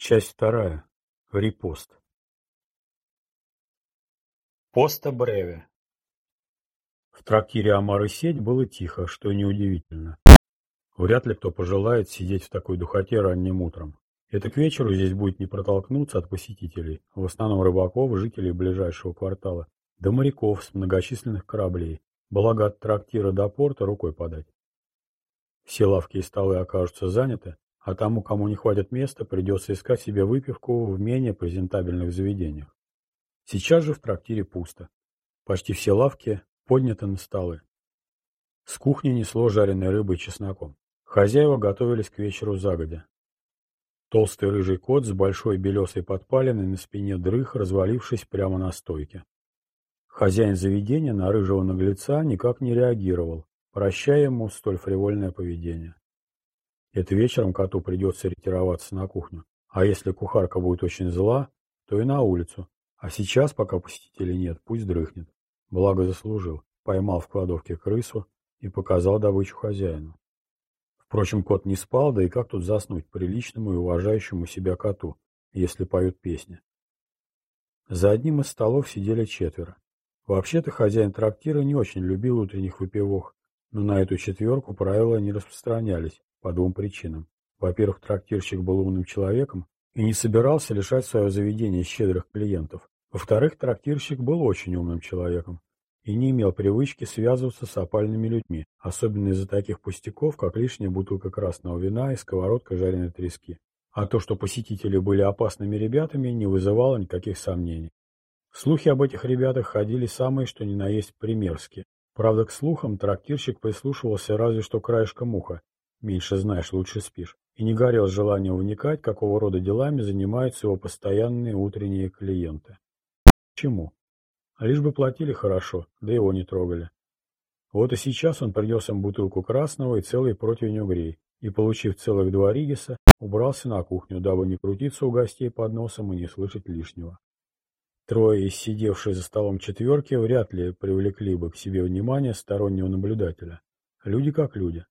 Часть вторая. Репост. Поста Бреве. В трактире «Амар и сеть» было тихо, что неудивительно. Вряд ли кто пожелает сидеть в такой духоте ранним утром. Это к вечеру здесь будет не протолкнуться от посетителей, в основном рыбаков, жителей ближайшего квартала, до моряков с многочисленных кораблей, благо от трактира до порта рукой подать. Все лавки и столы окажутся заняты, а тому, кому не хватит места, придется искать себе выпивку в менее презентабельных заведениях. Сейчас же в трактире пусто. Почти все лавки подняты на столы. С кухни несло жареной рыбой и чесноком. Хозяева готовились к вечеру загодя. Толстый рыжий кот с большой белесой подпалиной на спине дрых, развалившись прямо на стойке. Хозяин заведения на рыжего наглеца никак не реагировал, прощая ему столь фривольное поведение. Это вечером коту придется ретироваться на кухню. А если кухарка будет очень зла, то и на улицу. А сейчас, пока посетителей нет, пусть дрыхнет. Благо заслужил. Поймал в кладовке крысу и показал добычу хозяину. Впрочем, кот не спал, да и как тут заснуть приличному и уважающему себя коту, если поют песни. За одним из столов сидели четверо. Вообще-то хозяин трактира не очень любил утренних выпивок, но на эту четверку правила не распространялись, по двум причинам. Во-первых, трактирщик был умным человеком и не собирался лишать свое заведение щедрых клиентов. Во-вторых, трактирщик был очень умным человеком и не имел привычки связываться с опальными людьми, особенно из-за таких пустяков, как лишняя бутылка красного вина и сковородка жареной трески. А то, что посетители были опасными ребятами, не вызывало никаких сомнений. Слухи об этих ребятах ходили самые, что ни на есть примерские. Правда, к слухам трактирщик прислушивался разве что краешком уха, Меньше знаешь, лучше спишь. И не горел желанием вникать, какого рода делами занимаются его постоянные утренние клиенты. Чему? А лишь бы платили хорошо, да его не трогали. Вот и сейчас он принес им бутылку красного и целый противень угрей, и, получив целых два ригиса, убрался на кухню, дабы не крутиться у гостей под носом и не слышать лишнего. Трое из сидевшей за столом четверки вряд ли привлекли бы к себе внимание стороннего наблюдателя. Люди как люди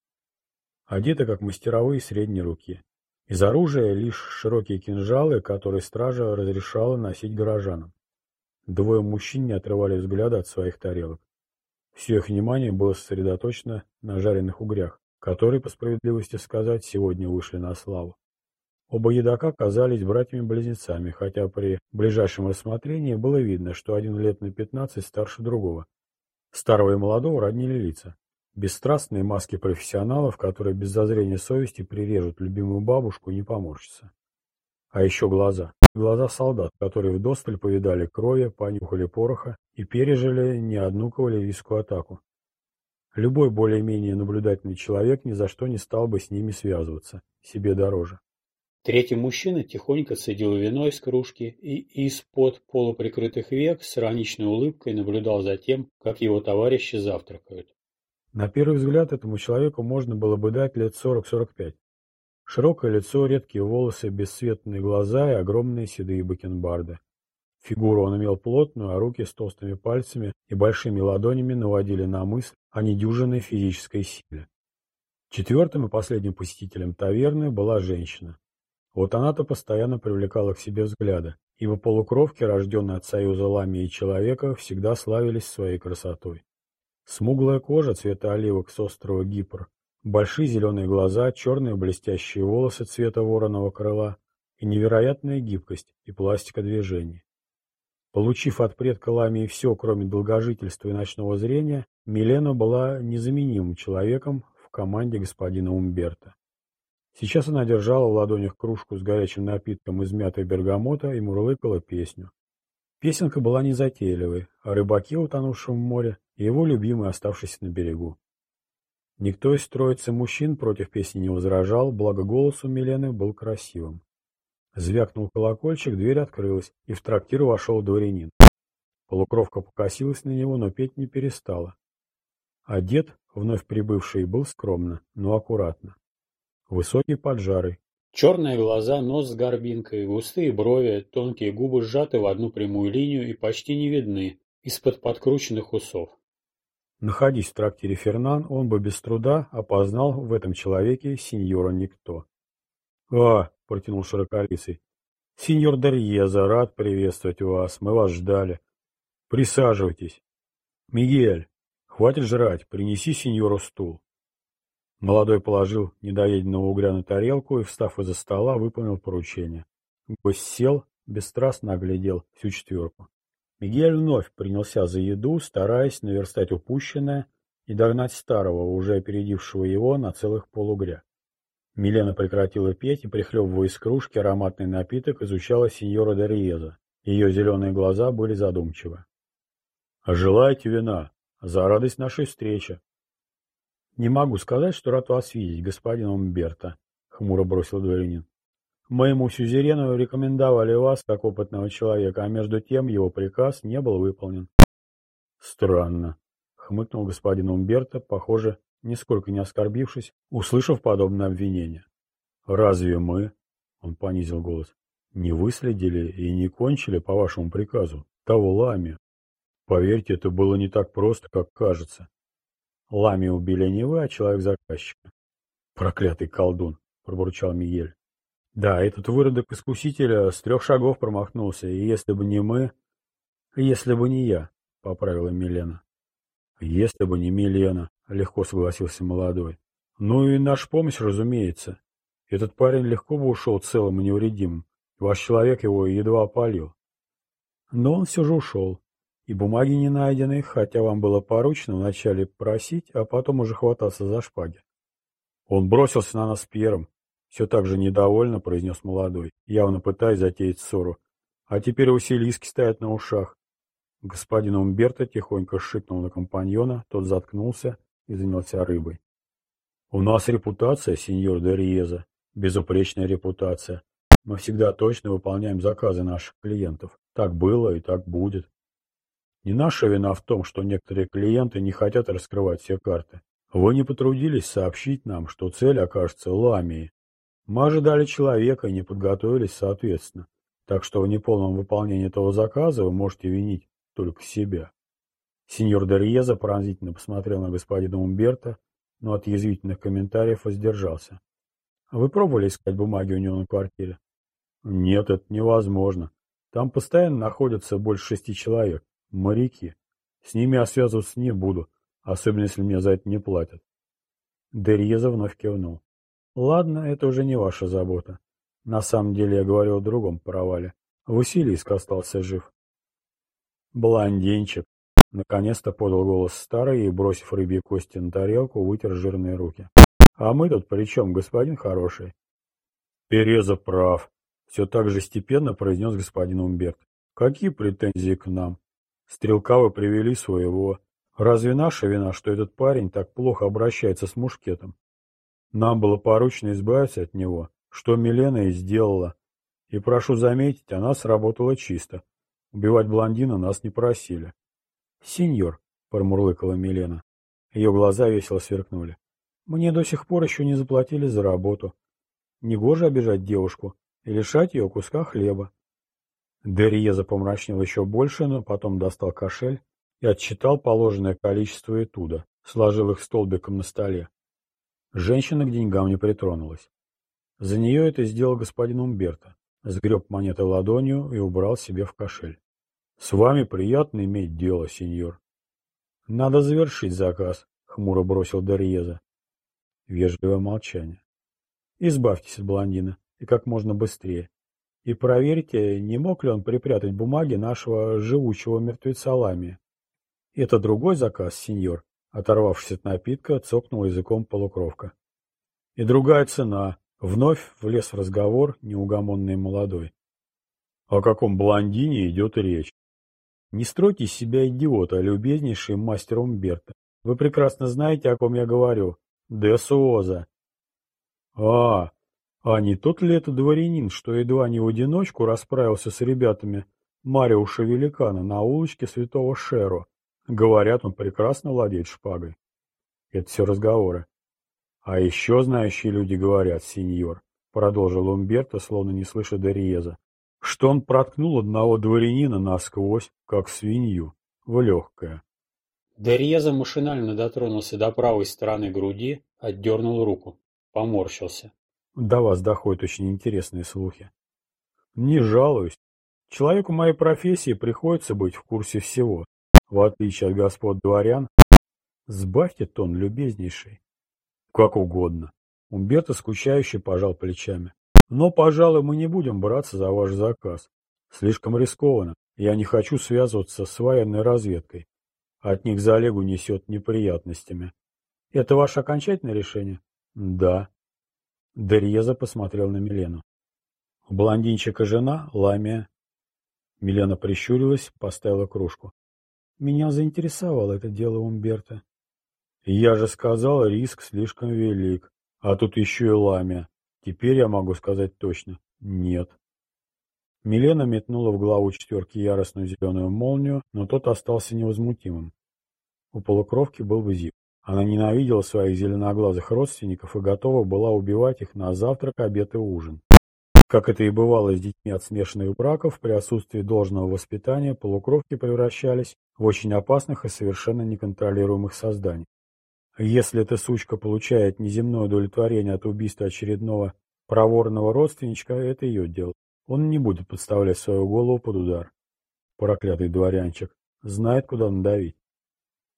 одеты как мастеровые средней руки. Из оружия лишь широкие кинжалы, которые стража разрешала носить горожанам. Двое мужчин не отрывали взгляда от своих тарелок. Все их внимание было сосредоточено на жареных угрях, которые, по справедливости сказать, сегодня вышли на славу. Оба едока казались братьями-близнецами, хотя при ближайшем рассмотрении было видно, что один лет на пятнадцать старше другого. Старого и молодого роднили лица. Бесстрастные маски профессионалов, которые без зазрения совести прирежут любимую бабушку не поморщатся. А еще глаза. Глаза солдат, которые вдосталь повидали крови, понюхали пороха и пережили не одну кавалерийскую атаку. Любой более-менее наблюдательный человек ни за что не стал бы с ними связываться, себе дороже. Третий мужчина тихонько цедил вино из кружки и из-под полуприкрытых век с ироничной улыбкой наблюдал за тем, как его товарищи завтракают. На первый взгляд этому человеку можно было бы дать лет 40-45. Широкое лицо, редкие волосы, бесцветные глаза и огромные седые бакенбарды. Фигуру он имел плотную, а руки с толстыми пальцами и большими ладонями наводили на мысль о недюжинной физической силе. Четвертым и последним посетителем таверны была женщина. Вот она-то постоянно привлекала к себе взгляды, ибо полукровки, рожденные от союза ламии и человека, всегда славились своей красотой. Смуглая кожа цвета оливок с острова Гипр, большие зеленые глаза, черные блестящие волосы цвета вороного крыла и невероятная гибкость и пластика движений. Получив от предка Ламии все, кроме долгожительства и ночного зрения, Милена была незаменимым человеком в команде господина Умберта. Сейчас она держала в ладонях кружку с горячим напитком из мятой бергамота и мурлыкала песню. Песенка была незатейливой, о рыбаке, утонувшем в море, и его любимый, оставшийся на берегу. Никто из троицы мужчин против песни не возражал, благо голос у Милены был красивым. Звякнул колокольчик, дверь открылась, и в трактир вошел дворянин. Полукровка покосилась на него, но петь не перестала. Одет, вновь прибывший, был скромно, но аккуратно. Высокий поджарый, Черные глаза, нос с горбинкой, густые брови, тонкие губы сжаты в одну прямую линию и почти не видны из-под подкрученных усов. Находясь в трактире Фернан, он бы без труда опознал в этом человеке сеньора Никто. «А!» — протянул широколицый. Сеньор Дарьеза, рад приветствовать вас. Мы вас ждали. Присаживайтесь. Мигель, хватит жрать, принеси сеньору стул. Молодой положил недоеденного угря на тарелку и, встав из-за стола, выполнил поручение. Гость сел, бесстрастно оглядел всю четверку. Мигель вновь принялся за еду, стараясь наверстать упущенное и догнать старого, уже опередившего его на целых полугря. Милена прекратила петь и, прихлебывая из кружки ароматный напиток, изучала сеньора Дарьеза. Ее зеленые глаза были задумчивы. «А желаете вина? За радость нашей встречи!» «Не могу сказать, что рад вас видеть, господин Умберто», — хмуро бросил дворянин. «Моему сюзерену рекомендовали вас как опытного человека, а между тем его приказ не был выполнен». «Странно», — хмыкнул господин Умберто, похоже, нисколько не оскорбившись, услышав подобное обвинение. «Разве мы?» — он понизил голос. «Не выследили и не кончили по вашему приказу того лами. Поверьте, это было не так просто, как кажется. Лами убили не вы, а человек заказчика. Проклятый колдун, пробурчал Мигель. Да, этот выродок искусителя с трех шагов промахнулся, и если бы не мы... Если бы не я, поправила Милена. Если бы не Милена, легко согласился молодой. Ну и наша помощь, разумеется. Этот парень легко бы ушел целым и невредимым. Ваш человек его едва опалил. Но он все же ушел. И бумаги не найдены, хотя вам было поручено вначале просить, а потом уже хвататься за шпаги. Он бросился на нас первым. Все так же недовольно, произнес молодой, явно пытаясь затеять ссору. А теперь Василиски стоят на ушах. Господин Умберто тихонько шикнул на компаньона, тот заткнулся и занялся рыбой. «У нас репутация, сеньор Дериеза, безупречная репутация. Мы всегда точно выполняем заказы наших клиентов. Так было и так будет. Не наша вина в том, что некоторые клиенты не хотят раскрывать все карты. Вы не потрудились сообщить нам, что цель окажется ламией. Мы ожидали человека и не подготовились соответственно. Так что в неполном выполнении этого заказа вы можете винить только себя. Сеньор Дерьеза пронзительно посмотрел на господина Умберта, но от язвительных комментариев воздержался. Вы пробовали искать бумаги у него на квартире? Нет, это невозможно. Там постоянно находятся больше шести человек. Моряки. С ними я связываться не буду, особенно если мне за это не платят. Дерьеза вновь кивнул. Ладно, это уже не ваша забота. На самом деле я говорил о другом провале. Василиск остался жив. Блондинчик. Наконец-то подал голос старый и, бросив рыбьи кости на тарелку, вытер жирные руки. А мы тут при чем, господин хороший? Переза прав. Все так же степенно произнес господин Умберт. Какие претензии к нам? Стрелка вы привели своего. Разве наша вина, что этот парень так плохо обращается с мушкетом? Нам было поручено избавиться от него, что Милена и сделала. И прошу заметить, она сработала чисто. Убивать блондина нас не просили. «Сеньор», — промурлыкала Милена. Ее глаза весело сверкнули. «Мне до сих пор еще не заплатили за работу. Негоже обижать девушку и лишать ее куска хлеба. Дерьеза помрачнел еще больше, но потом достал кошель и отсчитал положенное количество этуда, сложил их столбиком на столе. Женщина к деньгам не притронулась. За нее это сделал господин Умберто, сгреб монеты ладонью и убрал себе в кошель. — С вами приятно иметь дело, сеньор. — Надо завершить заказ, — хмуро бросил Дерьеза. Вежливое молчание. — Избавьтесь от блондина, и как можно быстрее. И проверьте, не мог ли он припрятать бумаги нашего живучего мертвеца Лами. Это другой заказ, сеньор, оторвавшись от напитка, цокнул языком полукровка. И другая цена. Вновь влез в разговор неугомонный молодой. О каком блондине идет речь? Не стройте себя идиота, любезнейший мастер Умберто. Вы прекрасно знаете, о ком я говорю. Де Суоза. А, а не тот ли это дворянин, что едва не в одиночку расправился с ребятами Мариуша Великана на улочке Святого Шеро? Говорят, он прекрасно владеет шпагой. Это все разговоры. А еще знающие люди говорят, сеньор, продолжил Умберто, словно не слыша Дориеза, что он проткнул одного дворянина насквозь, как свинью, в легкое. Дерьеза машинально дотронулся до правой стороны груди, отдернул руку, поморщился. До вас доходят очень интересные слухи. Не жалуюсь. Человеку моей профессии приходится быть в курсе всего, в отличие от господ дворян. Сбавьте тон, любезнейший. Как угодно. Умберто скучающе пожал плечами. Но, пожалуй, мы не будем браться за ваш заказ. Слишком рискованно. Я не хочу связываться с военной разведкой. От них за Олегу несет неприятностями. Это ваше окончательное решение? Да. Дерьеза посмотрел на Милену. У блондинчика жена, Ламия. Милена прищурилась, поставила кружку. Меня заинтересовало это дело Умберта. Я же сказал, риск слишком велик. А тут еще и Ламия. Теперь я могу сказать точно. Нет. Милена метнула в главу четверки яростную зеленую молнию, но тот остался невозмутимым. У полукровки был визит. Она ненавидела своих зеленоглазых родственников и готова была убивать их на завтрак, обед и ужин. Как это и бывало с детьми от смешанных браков, при отсутствии должного воспитания полукровки превращались в очень опасных и совершенно неконтролируемых созданий. Если эта сучка получает неземное удовлетворение от убийства очередного проворного родственничка, это ее дело. Он не будет подставлять свою голову под удар. Проклятый дворянчик. Знает, куда надавить.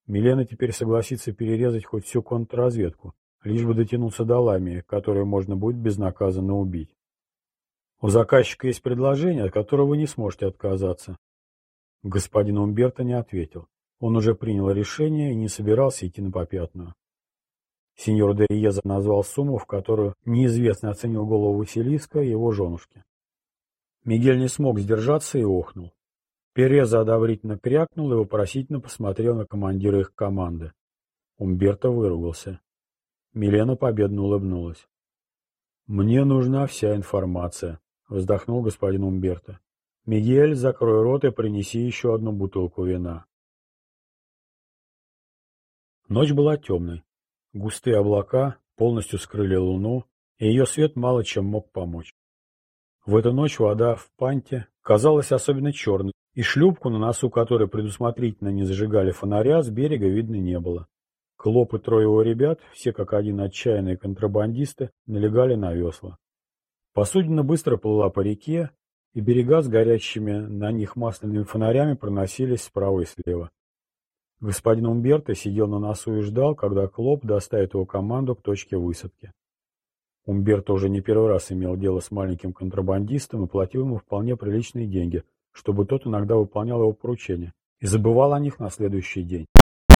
Милена теперь согласится перерезать хоть всю контрразведку, лишь бы дотянуться до Ламии, которую можно будет безнаказанно убить. У заказчика есть предложение, от которого вы не сможете отказаться. Господин Умберто не ответил. Он уже принял решение и не собирался идти на попятную. Сеньор Дериеза назвал сумму, в которую неизвестно оценил голову Василиска и его женушки. Мигель не смог сдержаться и охнул. Переза одобрительно крякнул и вопросительно посмотрел на командира их команды. Умберто выругался. Милена победно улыбнулась. «Мне нужна вся информация», — вздохнул господин Умберто. «Мигель, закрой рот и принеси еще одну бутылку вина». Ночь была темной. Густые облака полностью скрыли луну, и ее свет мало чем мог помочь. В эту ночь вода в панте казалась особенно черной, и шлюпку, на носу которой предусмотрительно не зажигали фонаря, с берега видно не было. Клоп и трое его ребят, все как один отчаянные контрабандисты, налегали на весла. Посудина быстро плыла по реке, и берега с горящими на них масляными фонарями проносились справа и слева. Господин Умберто сидел на носу и ждал, когда Клоп доставит его команду к точке высадки. Умберто уже не первый раз имел дело с маленьким контрабандистом и платил ему вполне приличные деньги – чтобы тот иногда выполнял его поручения, и забывал о них на следующий день.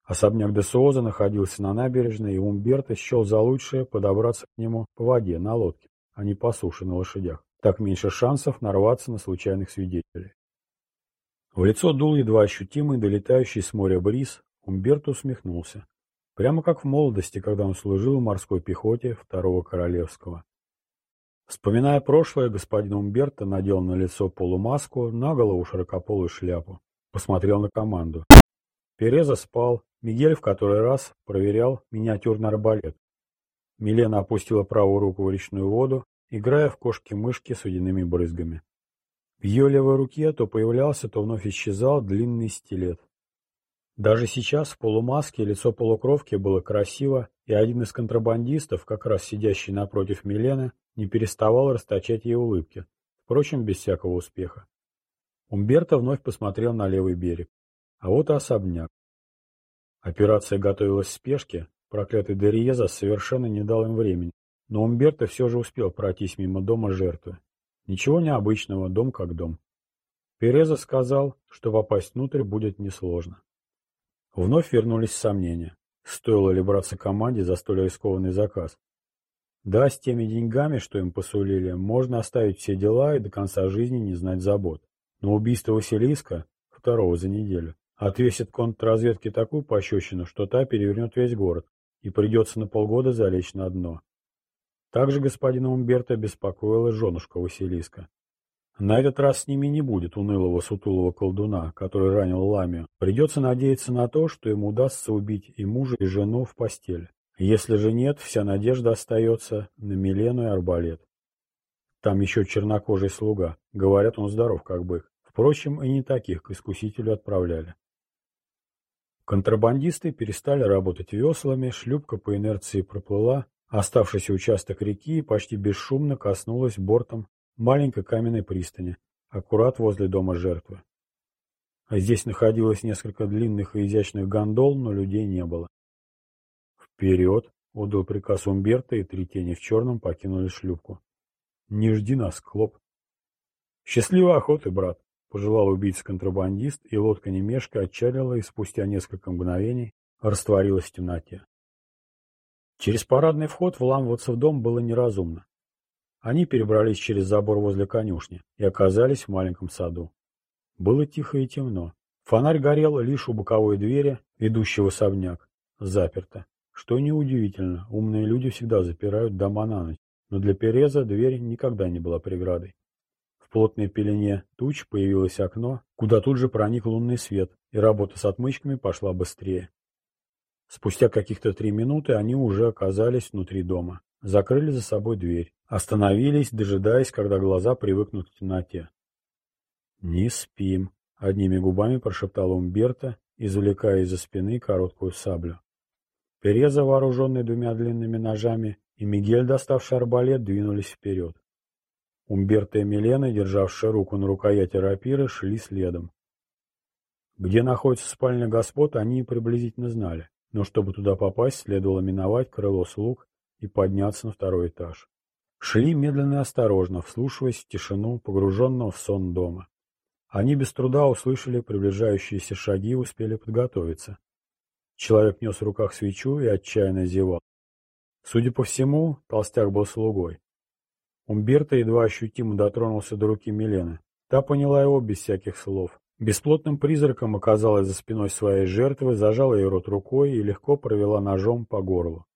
Особняк де Суоза находился на набережной, и Умберто счел за лучшее подобраться к нему по воде, на лодке, а не по суше на лошадях. Так меньше шансов нарваться на случайных свидетелей. В лицо дул едва ощутимый, долетающий с моря бриз, Умберто усмехнулся. Прямо как в молодости, когда он служил в морской пехоте второго королевского. Вспоминая прошлое, господин Умберто надел на лицо полумаску, на голову широкополую шляпу. Посмотрел на команду. Переза спал. Мигель в который раз проверял миниатюрный арбалет. Милена опустила правую руку в речную воду, играя в кошки-мышки с водяными брызгами. В ее левой руке то появлялся, то вновь исчезал длинный стилет. Даже сейчас в полумаске лицо полукровки было красиво, и один из контрабандистов, как раз сидящий напротив Милены, не переставал расточать ей улыбки, впрочем, без всякого успеха. Умберто вновь посмотрел на левый берег. А вот и особняк. Операция готовилась в спешке, проклятый Дериеза совершенно не дал им времени, но Умберто все же успел пройтись мимо дома жертвы. Ничего необычного, дом как дом. Переза сказал, что попасть внутрь будет несложно. Вновь вернулись сомнения. Стоило ли браться команде за столь рискованный заказ? Да, с теми деньгами, что им посулили, можно оставить все дела и до конца жизни не знать забот. Но убийство Василиска, второго за неделю, отвесит контрразведке такую пощечину, что та перевернет весь город, и придется на полгода залечь на дно. Также господина Умберта беспокоила женушка Василиска. На этот раз с ними не будет унылого сутулого колдуна, который ранил Ламию. Придется надеяться на то, что ему удастся убить и мужа, и жену в постели. Если же нет, вся надежда остается на Милену и Арбалет. Там еще чернокожий слуга. Говорят, он здоров, как бык. Впрочем, и не таких к искусителю отправляли. Контрабандисты перестали работать веслами, шлюпка по инерции проплыла, оставшийся участок реки почти бесшумно коснулась бортом маленькой каменной пристани, аккурат возле дома жертвы. А здесь находилось несколько длинных и изящных гондол, но людей не было. «Вперед!» — отдал приказ Умберто, и три тени в черном покинули шлюпку. «Не жди нас, Клоп!» «Счастливой охоты, брат!» — пожелал убийца-контрабандист, и лодка немешка отчалила и спустя несколько мгновений растворилась в темноте. Через парадный вход вламываться в дом было неразумно. Они перебрались через забор возле конюшни и оказались в маленьком саду. Было тихо и темно. Фонарь горел лишь у боковой двери, ведущей в особняк. Заперто. Что неудивительно, умные люди всегда запирают дома на ночь, но для Переза дверь никогда не была преградой. В плотной пелене туч появилось окно, куда тут же проник лунный свет, и работа с отмычками пошла быстрее. Спустя каких-то три минуты они уже оказались внутри дома. Закрыли за собой дверь. Остановились, дожидаясь, когда глаза привыкнут к темноте. «Не спим», — одними губами прошептал Умберто, извлекая из-за спины короткую саблю. Переза, вооруженный двумя длинными ножами, и Мигель, доставший арбалет, двинулись вперед. Умберто и Милена, державшие руку на рукояти рапиры, шли следом. Где находится спальня господ, они приблизительно знали, но чтобы туда попасть, следовало миновать крыло слуг и подняться на второй этаж. Шли медленно и осторожно, вслушиваясь в тишину, погруженного в сон дома. Они без труда услышали приближающиеся шаги и успели подготовиться. Человек нес в руках свечу и отчаянно зевал. Судя по всему, толстяк был слугой. Умберто едва ощутимо дотронулся до руки Милены. Та поняла его без всяких слов. Бесплотным призраком оказалась за спиной своей жертвы, зажала ей рот рукой и легко провела ножом по горлу.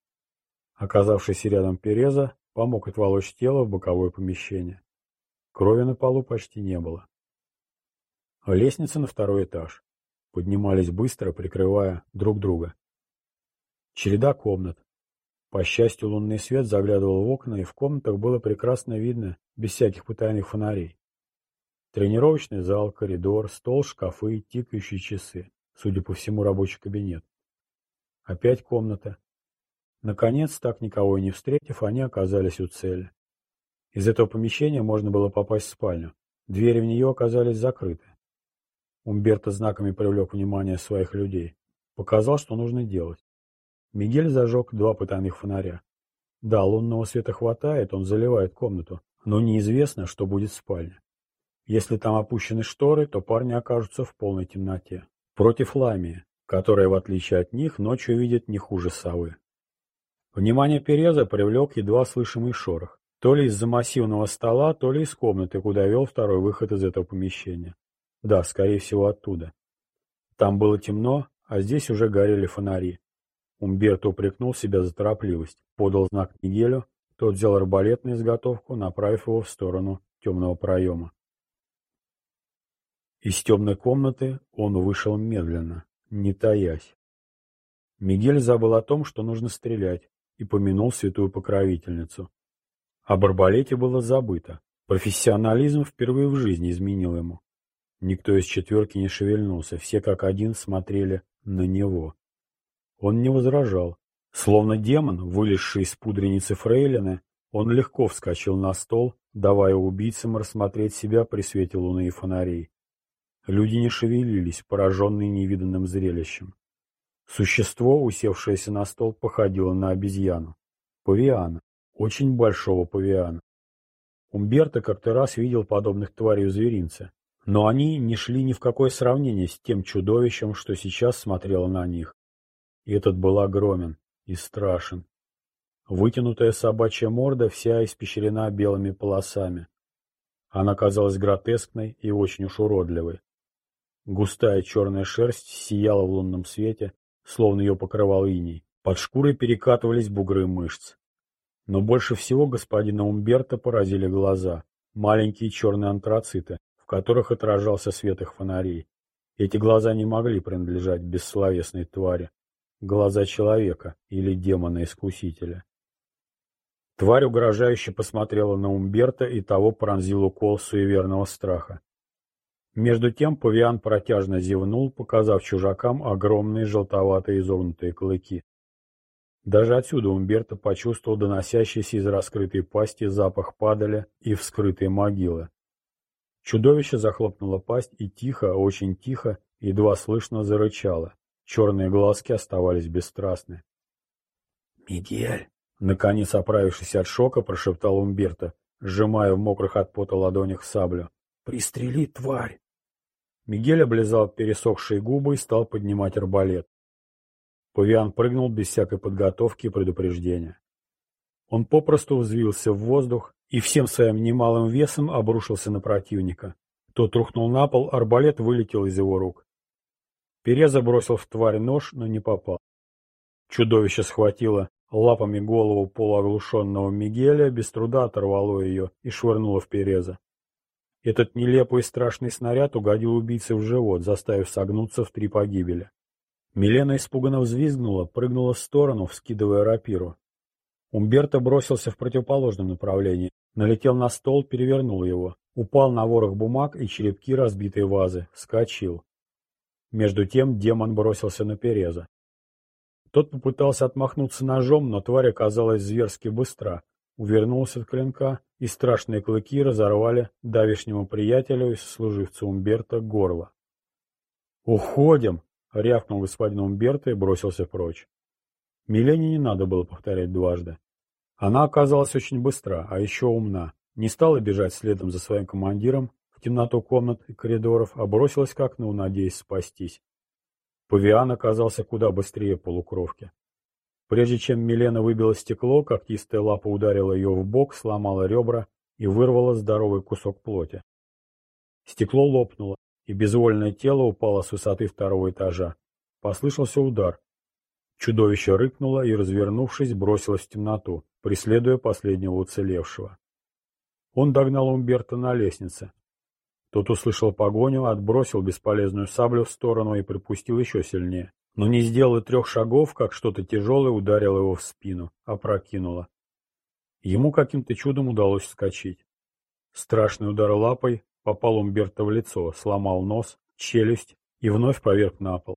Оказавшийся рядом Переза помог отволочь тело в боковое помещение. Крови на полу почти не было. Лестница на второй этаж. Поднимались быстро, прикрывая друг друга. Череда комнат. По счастью, лунный свет заглядывал в окна, и в комнатах было прекрасно видно, без всяких потайных фонарей. Тренировочный зал, коридор, стол, шкафы, тикающие часы. Судя по всему, рабочий кабинет. Опять комната. Наконец, так никого и не встретив, они оказались у цели. Из этого помещения можно было попасть в спальню. Двери в нее оказались закрыты. Умберто знаками привлек внимание своих людей. Показал, что нужно делать. Мигель зажег два потайных фонаря. Да, лунного света хватает, он заливает комнату, но неизвестно, что будет в спальне. Если там опущены шторы, то парни окажутся в полной темноте. Против Ламии, которая, в отличие от них, ночью видит не хуже совы. Внимание Переза привлек едва слышимый шорох. То ли из-за массивного стола, то ли из комнаты, куда вел второй выход из этого помещения. Да, скорее всего, оттуда. Там было темно, а здесь уже горели фонари. Умберто упрекнул себя за торопливость, подал знак Мигелю, тот взял арбалет на изготовку, направив его в сторону темного проема. Из темной комнаты он вышел медленно, не таясь. Мигель забыл о том, что нужно стрелять, и помянул святую покровительницу. Об арбалете было забыто. Профессионализм впервые в жизни изменил ему. Никто из четверки не шевельнулся, все как один смотрели на него. Он не возражал. Словно демон, вылезший из пудреницы фрейлины, он легко вскочил на стол, давая убийцам рассмотреть себя при свете луны и фонарей. Люди не шевелились, пораженные невиданным зрелищем. Существо, усевшееся на стол, походило на обезьяну. Павиана. Очень большого павиана. Умберто как-то раз видел подобных тварей у зверинца. Но они не шли ни в какое сравнение с тем чудовищем, что сейчас смотрело на них. И этот был огромен и страшен. Вытянутая собачья морда вся испещрена белыми полосами. Она казалась гротескной и очень уж уродливой. Густая черная шерсть сияла в лунном свете, словно ее покрывал иней. Под шкурой перекатывались бугры мышц. Но больше всего господина Умберта поразили глаза, маленькие черные антрациты, в которых отражался свет их фонарей. Эти глаза не могли принадлежать бессловесной твари. Глаза человека или демона-искусителя. Тварь угрожающе посмотрела на Умберта, и того пронзил укол суеверного страха. Между тем павиан протяжно зевнул, показав чужакам огромные желтоватые изогнутые клыки. Даже отсюда Умберто почувствовал доносящийся из раскрытой пасти запах падали и вскрытой могилы. Чудовище захлопнуло пасть и тихо, очень тихо, едва слышно зарычало. Черные глазки оставались бесстрастны. «Мигель!» Наконец, оправившись от шока, прошептал Умберто, сжимая в мокрых от пота ладонях саблю. «Пристрели, тварь!» Мигель облизал пересохшие губы и стал поднимать арбалет. Павиан прыгнул без всякой подготовки и предупреждения. Он попросту взвился в воздух и всем своим немалым весом обрушился на противника. Тот рухнул на пол, арбалет вылетел из его рук. Переза бросил в тварь нож, но не попал. Чудовище схватило лапами голову полуоглушенного Мигеля, без труда оторвало ее и швырнуло в Переза. Этот нелепый и страшный снаряд угодил убийце в живот, заставив согнуться в три погибели. Милена испуганно взвизгнула, прыгнула в сторону, вскидывая рапиру. Умберто бросился в противоположном направлении, налетел на стол, перевернул его, упал на ворох бумаг и черепки разбитой вазы, вскочил. Между тем демон бросился на Переза. Тот попытался отмахнуться ножом, но тварь оказалась зверски быстра, увернулся от клинка, и страшные клыки разорвали давешнему приятелю и сослуживцу Умберто горло. «Уходим!» — рявкнул господин Умберто и бросился прочь. Милене не надо было повторять дважды. Она оказалась очень быстра, а еще умна. Не стала бежать следом за своим командиром в темноту комнат и коридоров, а бросилась к окну, надеясь спастись. Павиан оказался куда быстрее полукровки. Прежде чем Милена выбила стекло, когтистая лапа ударила ее в бок, сломала ребра и вырвала здоровый кусок плоти. Стекло лопнуло, и безвольное тело упало с высоты второго этажа. Послышался удар. Чудовище рыкнуло и, развернувшись, бросилось в темноту, преследуя последнего уцелевшего. Он догнал Умберта на лестнице. Тот услышал погоню, отбросил бесполезную саблю в сторону и припустил еще сильнее. Но не сделал и трех шагов, как что-то тяжелое ударило его в спину, опрокинуло. Ему каким-то чудом удалось вскочить. Страшный удар лапой попал Умберто в лицо, сломал нос, челюсть и вновь поверг на пол.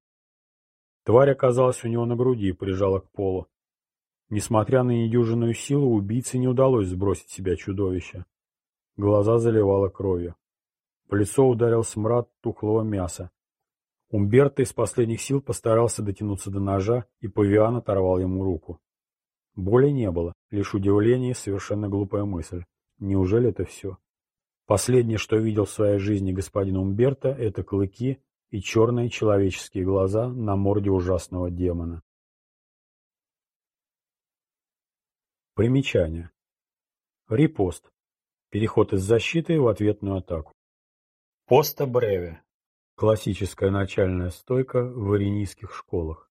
Тварь оказалась у него на груди и прижала к полу. Несмотря на недюжинную силу, убийце не удалось сбросить себя чудовище. Глаза заливало кровью. В лицо ударил смрад тухлого мяса. Умберто из последних сил постарался дотянуться до ножа, и Павиан оторвал ему руку. Боли не было, лишь удивление и совершенно глупая мысль. Неужели это все? Последнее, что видел в своей жизни господин Умберто, это клыки и черные человеческие глаза на морде ужасного демона. Примечание. Репост. Переход из защиты в ответную атаку. Поста Бреве. Классическая начальная стойка в иринийских школах.